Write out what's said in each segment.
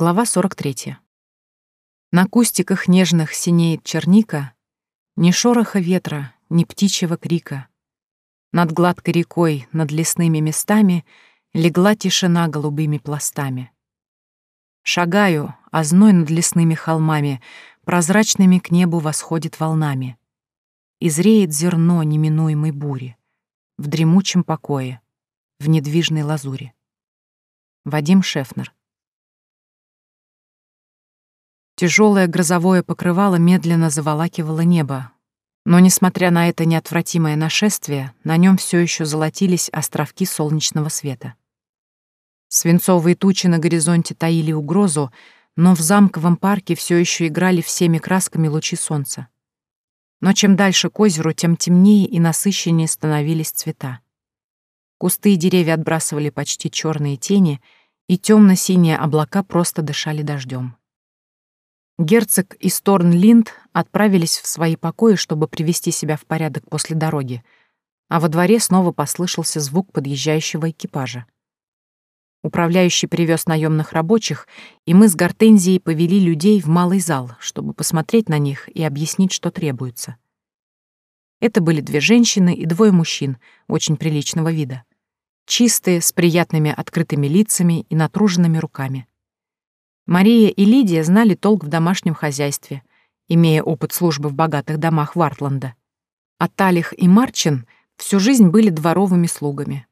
Глава 43. На кустиках нежных синеет черника, Ни шороха ветра, ни птичьего крика. Над гладкой рекой, над лесными местами Легла тишина голубыми пластами. Шагаю, а зной над лесными холмами Прозрачными к небу восходит волнами. И зреет зерно неминуемой бури В дремучем покое, в недвижной лазуре. Вадим Шефнер. Тяжелое грозовое покрывало медленно заволакивало небо, но, несмотря на это неотвратимое нашествие, на нем все еще золотились островки солнечного света. Свинцовые тучи на горизонте таили угрозу, но в замковом парке все еще играли всеми красками лучи солнца. Но чем дальше к озеру, тем темнее и насыщеннее становились цвета. Кусты и деревья отбрасывали почти черные тени, и темно-синие облака просто дышали дождем. Герцог и Сторн-Линд отправились в свои покои, чтобы привести себя в порядок после дороги, а во дворе снова послышался звук подъезжающего экипажа. Управляющий привез наемных рабочих, и мы с Гортензией повели людей в малый зал, чтобы посмотреть на них и объяснить, что требуется. Это были две женщины и двое мужчин, очень приличного вида. Чистые, с приятными открытыми лицами и натруженными руками. Мария и Лидия знали толк в домашнем хозяйстве, имея опыт службы в богатых домах Вартланда. А Талих и Марчин всю жизнь были дворовыми слугами.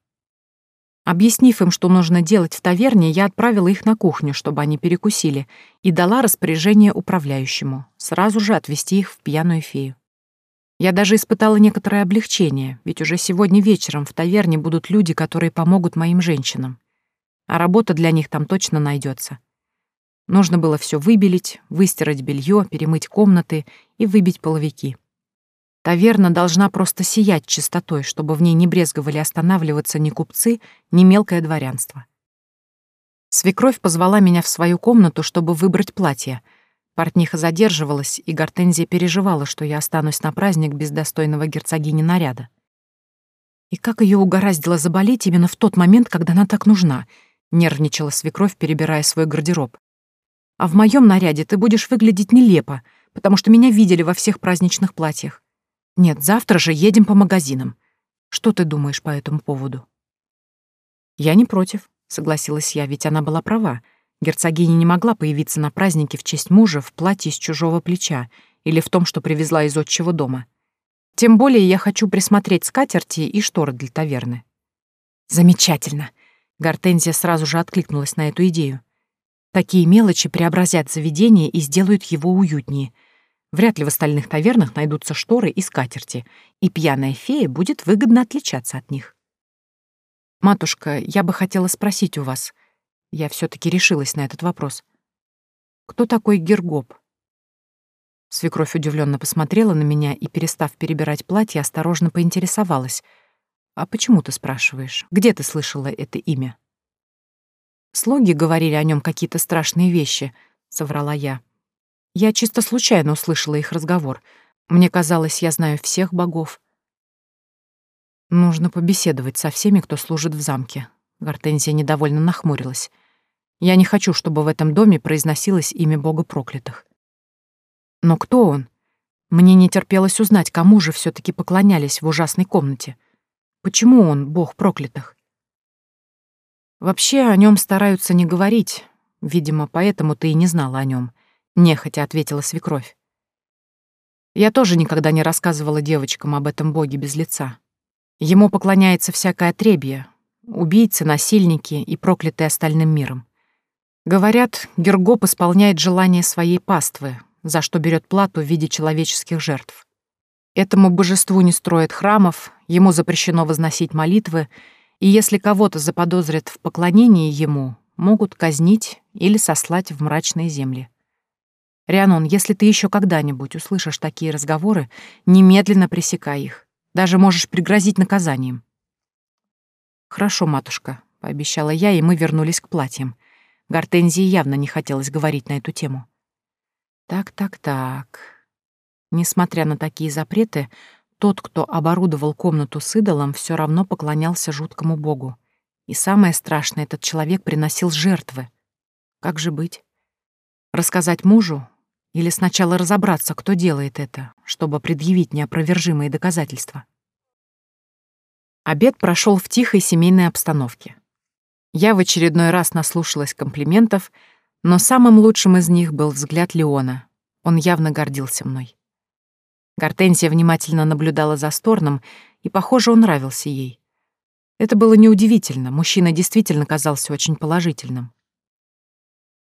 Объяснив им, что нужно делать в таверне, я отправила их на кухню, чтобы они перекусили, и дала распоряжение управляющему, сразу же отвезти их в пьяную фею. Я даже испытала некоторое облегчение, ведь уже сегодня вечером в таверне будут люди, которые помогут моим женщинам. А работа для них там точно найдется. Нужно было все выбелить, выстирать белье, перемыть комнаты и выбить половики. Таверна должна просто сиять чистотой, чтобы в ней не брезговали останавливаться ни купцы, ни мелкое дворянство. Свекровь позвала меня в свою комнату, чтобы выбрать платье. Портниха задерживалась, и Гортензия переживала, что я останусь на праздник без достойного герцогини наряда. И как ее угораздило заболеть именно в тот момент, когда она так нужна, нервничала свекровь, перебирая свой гардероб. А в моем наряде ты будешь выглядеть нелепо, потому что меня видели во всех праздничных платьях. Нет, завтра же едем по магазинам. Что ты думаешь по этому поводу? Я не против, согласилась я, ведь она была права. Герцогиня не могла появиться на празднике в честь мужа в платье с чужого плеча или в том, что привезла из отчего дома. Тем более я хочу присмотреть скатерти и шторы для таверны. Замечательно. Гортензия сразу же откликнулась на эту идею. Такие мелочи преобразят заведение и сделают его уютнее. Вряд ли в остальных тавернах найдутся шторы и скатерти, и пьяная фея будет выгодно отличаться от них. «Матушка, я бы хотела спросить у вас...» Я все таки решилась на этот вопрос. «Кто такой Гергоп?» Свекровь удивленно посмотрела на меня и, перестав перебирать платье, осторожно поинтересовалась. «А почему ты спрашиваешь? Где ты слышала это имя?» Слуги говорили о нем какие-то страшные вещи, соврала я. Я чисто случайно услышала их разговор. Мне казалось, я знаю всех богов. Нужно побеседовать со всеми, кто служит в замке. Гортензия недовольно нахмурилась. Я не хочу, чтобы в этом доме произносилось имя бога проклятых. Но кто он? Мне не терпелось узнать, кому же все таки поклонялись в ужасной комнате. Почему он бог проклятых? Вообще о нем стараются не говорить. Видимо, поэтому ты и не знала о нем. Нехотя ответила свекровь. Я тоже никогда не рассказывала девочкам об этом боге без лица. Ему поклоняется всякое отребье, убийцы, насильники и проклятые остальным миром. Говорят, Гергоп исполняет желание своей паствы, за что берет плату в виде человеческих жертв. Этому божеству не строят храмов, ему запрещено возносить молитвы — и если кого-то заподозрят в поклонении ему, могут казнить или сослать в мрачные земли. Рианон, если ты еще когда-нибудь услышишь такие разговоры, немедленно пресекай их. Даже можешь пригрозить наказанием. Хорошо, матушка, пообещала я, и мы вернулись к платьям. Гортензии явно не хотелось говорить на эту тему. Так, так, так. Несмотря на такие запреты, тот, кто оборудовал комнату с идолом, все равно поклонялся жуткому богу. И самое страшное, этот человек приносил жертвы. Как же быть? Рассказать мужу или сначала разобраться, кто делает это, чтобы предъявить неопровержимые доказательства? Обед прошел в тихой семейной обстановке. Я в очередной раз наслушалась комплиментов, но самым лучшим из них был взгляд Леона. Он явно гордился мной. Гортензия внимательно наблюдала за Сторном, и, похоже, он нравился ей. Это было неудивительно, мужчина действительно казался очень положительным.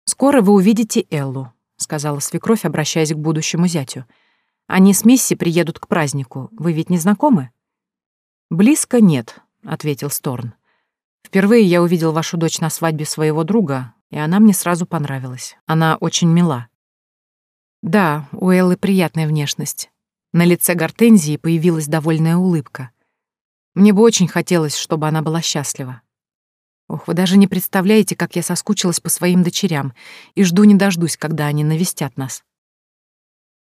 «Скоро вы увидите Эллу», — сказала свекровь, обращаясь к будущему зятю. «Они с Мисси приедут к празднику. Вы ведь не знакомы?» «Близко нет», — ответил Сторн. «Впервые я увидел вашу дочь на свадьбе своего друга, и она мне сразу понравилась. Она очень мила». «Да, у Эллы приятная внешность». На лице Гортензии появилась довольная улыбка — мне бы очень хотелось, чтобы она была счастлива. Ох, вы даже не представляете, как я соскучилась по своим дочерям и жду не дождусь, когда они навестят нас.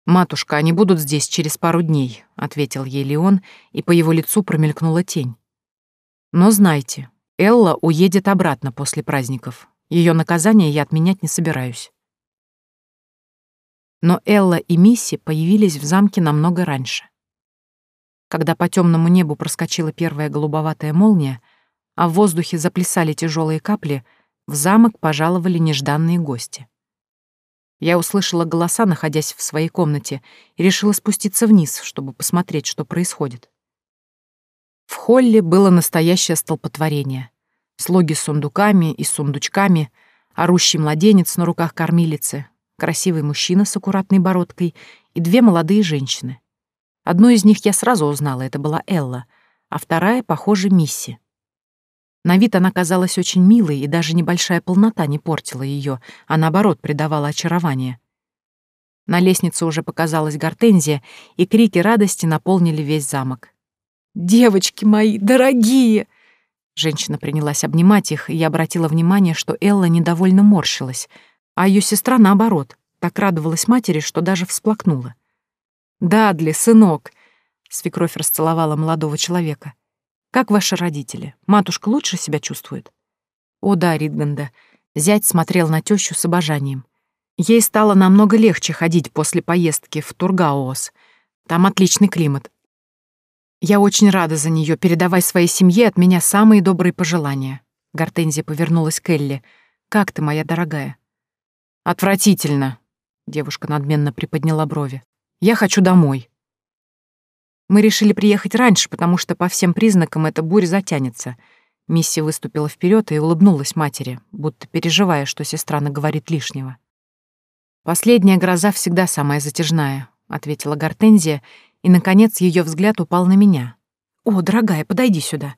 «Матушка, они будут здесь через пару дней», — ответил ей Леон, и по его лицу промелькнула тень. «Но знайте, Элла уедет обратно после праздников. Ее наказание я отменять не собираюсь». Но Элла и Мисси появились в замке намного раньше. Когда по темному небу проскочила первая голубоватая молния, а в воздухе заплясали тяжелые капли, в замок пожаловали нежданные гости. Я услышала голоса, находясь в своей комнате, и решила спуститься вниз, чтобы посмотреть, что происходит. В холле было настоящее столпотворение. Слуги с сундуками и сундучками, орущий младенец на руках кормилицы, красивый мужчина с аккуратной бородкой и две молодые женщины. Одну из них я сразу узнала, это была Элла, а вторая, похоже, Мисси. На вид она казалась очень милой, и даже небольшая полнота не портила ее, а наоборот придавала очарование. На лестнице уже показалась гортензия, и крики радости наполнили весь замок. «Девочки мои, дорогие!» Женщина принялась обнимать их, и я обратила внимание, что Элла недовольно морщилась, а ее сестра, наоборот, так радовалась матери, что даже всплакнула. «Дадли, сынок!» — свекровь расцеловала молодого человека. «Как ваши родители? Матушка лучше себя чувствует?» «О да, Ридганда». Зять смотрел на тещу с обожанием. Ей стало намного легче ходить после поездки в Тургаоос. Там отличный климат. Я очень рада за нее. Передавай своей семье от меня самые добрые пожелания. Гортензия повернулась к Элли. Как ты, моя дорогая? Отвратительно. Девушка надменно приподняла брови. Я хочу домой. Мы решили приехать раньше, потому что по всем признакам эта буря затянется. Мисси выступила вперед и улыбнулась матери, будто переживая, что сестра наговорит лишнего. «Последняя гроза всегда самая затяжная», — ответила Гортензия, и, наконец, ее взгляд упал на меня. «О, дорогая, подойди сюда».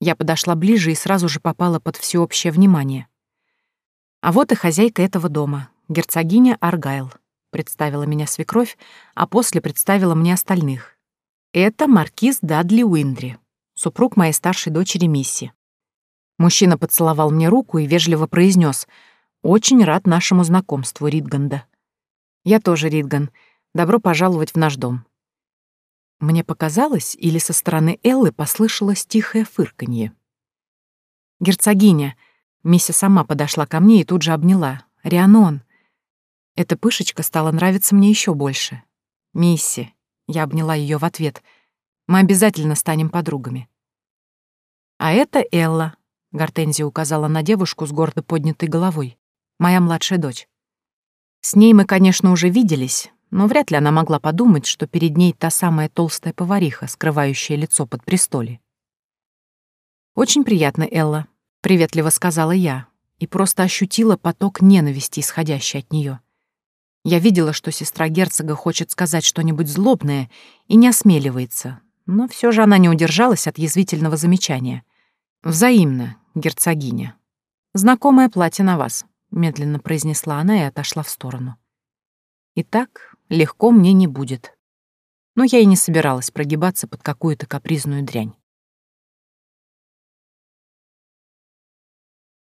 Я подошла ближе и сразу же попала под всеобщее внимание. А вот и хозяйка этого дома, герцогиня Аргайл представила меня свекровь, а после представила мне остальных. Это маркиз Дадли Уиндри, супруг моей старшей дочери Мисси. Мужчина поцеловал мне руку и вежливо произнес: «Очень рад нашему знакомству, Ридганда». «Я тоже, Ридган. Добро пожаловать в наш дом». Мне показалось, или со стороны Эллы послышалось тихое фырканье. «Герцогиня!» Мисси сама подошла ко мне и тут же обняла. «Рианон!» Эта пышечка стала нравиться мне еще больше. «Мисси», — я обняла ее в ответ, — «мы обязательно станем подругами». «А это Элла», — Гортензия указала на девушку с гордо поднятой головой, «моя младшая дочь». С ней мы, конечно, уже виделись, но вряд ли она могла подумать, что перед ней та самая толстая повариха, скрывающая лицо под престоле. «Очень приятно, Элла», — приветливо сказала я, и просто ощутила поток ненависти, исходящий от нее. Я видела, что сестра герцога хочет сказать что-нибудь злобное и не осмеливается, но все же она не удержалась от язвительного замечания. «Взаимно, герцогиня. Знакомое платье на вас», — медленно произнесла она и отошла в сторону. «Итак, легко мне не будет». Но я и не собиралась прогибаться под какую-то капризную дрянь.